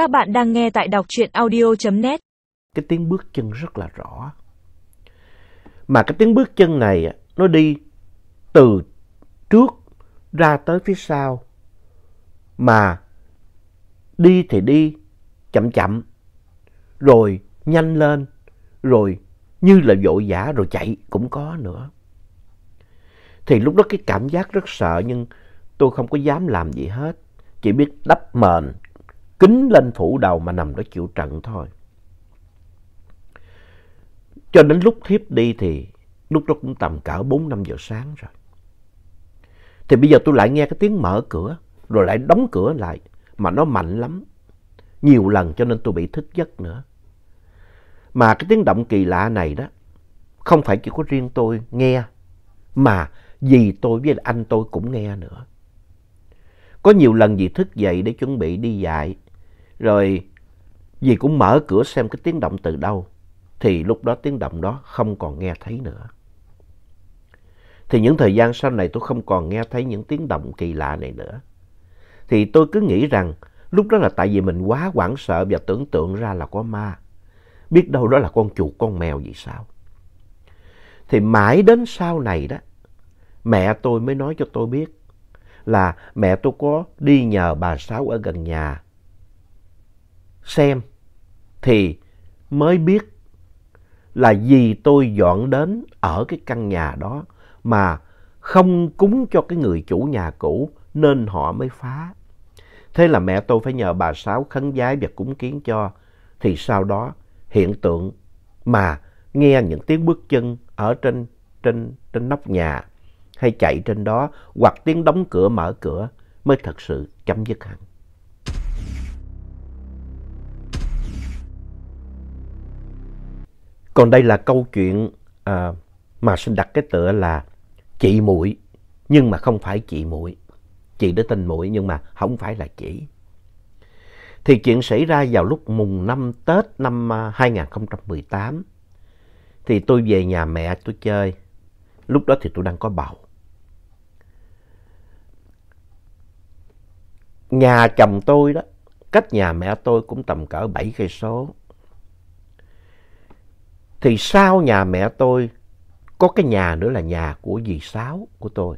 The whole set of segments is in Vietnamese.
Các bạn đang nghe tại đọc truyện audio.net. Cái tiếng bước chân rất là rõ. Mà cái tiếng bước chân này nó đi từ trước ra tới phía sau. Mà đi thì đi chậm chậm, rồi nhanh lên, rồi như là vội vã rồi chạy cũng có nữa. Thì lúc đó cái cảm giác rất sợ nhưng tôi không có dám làm gì hết. Chỉ biết đắp mền, kính lên phủ đầu mà nằm đó chịu trận thôi. Cho đến lúc thiếp đi thì lúc đó cũng tầm cỡ 4-5 giờ sáng rồi. Thì bây giờ tôi lại nghe cái tiếng mở cửa, rồi lại đóng cửa lại, mà nó mạnh lắm. Nhiều lần cho nên tôi bị thức giấc nữa. Mà cái tiếng động kỳ lạ này đó, không phải chỉ có riêng tôi nghe, mà dì tôi với anh tôi cũng nghe nữa. Có nhiều lần dì thức dậy để chuẩn bị đi dạy, rồi dì cũng mở cửa xem cái tiếng động từ đâu, thì lúc đó tiếng động đó không còn nghe thấy nữa. Thì những thời gian sau này tôi không còn nghe thấy những tiếng động kỳ lạ này nữa. Thì tôi cứ nghĩ rằng lúc đó là tại vì mình quá hoảng sợ và tưởng tượng ra là có ma. Biết đâu đó là con chuột con mèo gì sao. Thì mãi đến sau này đó, mẹ tôi mới nói cho tôi biết là mẹ tôi có đi nhờ bà Sáu ở gần nhà xem thì mới biết là vì tôi dọn đến ở cái căn nhà đó mà không cúng cho cái người chủ nhà cũ nên họ mới phá. Thế là mẹ tôi phải nhờ bà Sáu khấn giái và cúng kiến cho. Thì sau đó hiện tượng mà nghe những tiếng bước chân ở trên, trên, trên nóc nhà hay chạy trên đó hoặc tiếng đóng cửa mở cửa mới thật sự chấm dứt hẳn. Còn đây là câu chuyện à, mà xin đặt cái tựa là chị muội nhưng mà không phải chị muội. Chị đã tên muội nhưng mà không phải là chị. Thì chuyện xảy ra vào lúc mùng năm Tết năm à, 2018. tám thì tôi về nhà mẹ tôi chơi. Lúc đó thì tôi đang có bầu. Nhà chồng tôi đó, cách nhà mẹ tôi cũng tầm cỡ 7 cây số. Thì sau nhà mẹ tôi có cái nhà nữa là nhà của dì Sáu của tôi.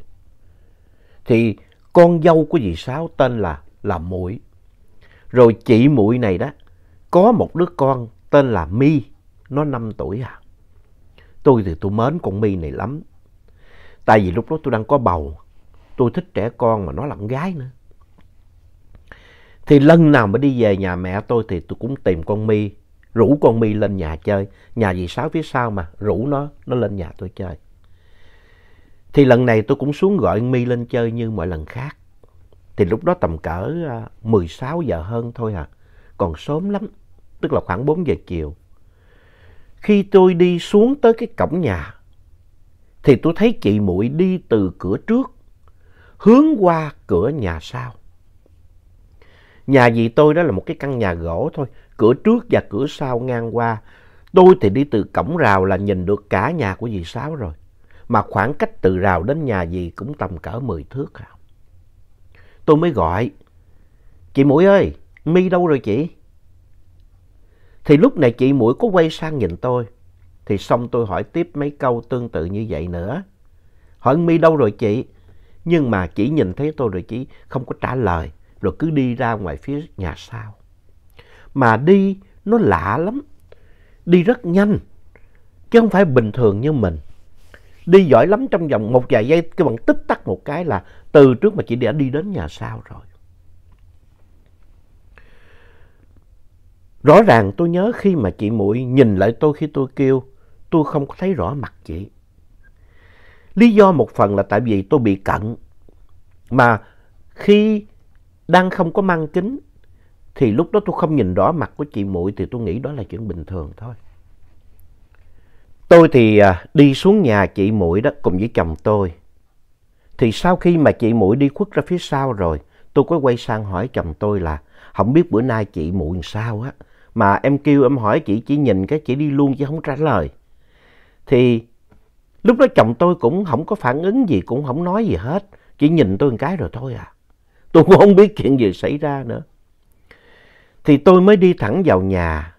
Thì con dâu của dì Sáu tên là là Muội. Rồi chị Muội này đó có một đứa con tên là My, nó 5 tuổi à. Tôi thì tôi mến con My này lắm. Tại vì lúc đó tôi đang có bầu, tôi thích trẻ con mà nó là con gái nữa. Thì lần nào mà đi về nhà mẹ tôi thì tôi cũng tìm con My rủ con My lên nhà chơi. Nhà dì Sáu phía sau mà, rủ nó, nó lên nhà tôi chơi. Thì lần này tôi cũng xuống gọi My lên chơi như mọi lần khác. Thì lúc đó tầm cỡ à, 16 sáu giờ hơn thôi à, còn sớm lắm, tức là khoảng 4 giờ chiều. Khi tôi đi xuống tới cái cổng nhà, thì tôi thấy chị muội đi từ cửa trước, hướng qua cửa nhà sau. Nhà dì tôi đó là một cái căn nhà gỗ thôi, cửa trước và cửa sau ngang qua. Tôi thì đi từ cổng rào là nhìn được cả nhà của dì Sáu rồi. Mà khoảng cách từ rào đến nhà dì cũng tầm cỡ 10 thước à. Tôi mới gọi. Chị Mũi ơi, mi đâu rồi chị? Thì lúc này chị Mũi có quay sang nhìn tôi. Thì xong tôi hỏi tiếp mấy câu tương tự như vậy nữa. Hỏi mi đâu rồi chị? Nhưng mà chỉ nhìn thấy tôi rồi chị không có trả lời. Rồi cứ đi ra ngoài phía nhà sau mà đi nó lạ lắm. Đi rất nhanh, chứ không phải bình thường như mình. Đi giỏi lắm trong vòng một vài giây, cái bằng tích tắc một cái là từ trước mà chị đã đi đến nhà sau rồi. Rõ ràng tôi nhớ khi mà chị muội nhìn lại tôi khi tôi kêu, tôi không có thấy rõ mặt chị. Lý do một phần là tại vì tôi bị cận. Mà khi đang không có mang kính thì lúc đó tôi không nhìn rõ mặt của chị muội thì tôi nghĩ đó là chuyện bình thường thôi. Tôi thì à, đi xuống nhà chị muội đó cùng với chồng tôi. Thì sau khi mà chị muội đi khuất ra phía sau rồi, tôi có quay sang hỏi chồng tôi là không biết bữa nay chị muội sao á. Mà em kêu em hỏi chị, chỉ nhìn cái chị đi luôn chứ không trả lời. Thì lúc đó chồng tôi cũng không có phản ứng gì, cũng không nói gì hết. Chỉ nhìn tôi một cái rồi thôi à. Tôi cũng không biết chuyện gì xảy ra nữa thì tôi mới đi thẳng vào nhà,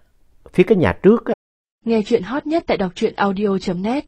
phía cái nhà trước á. Nghe chuyện hot nhất tại đọc truyện audio.net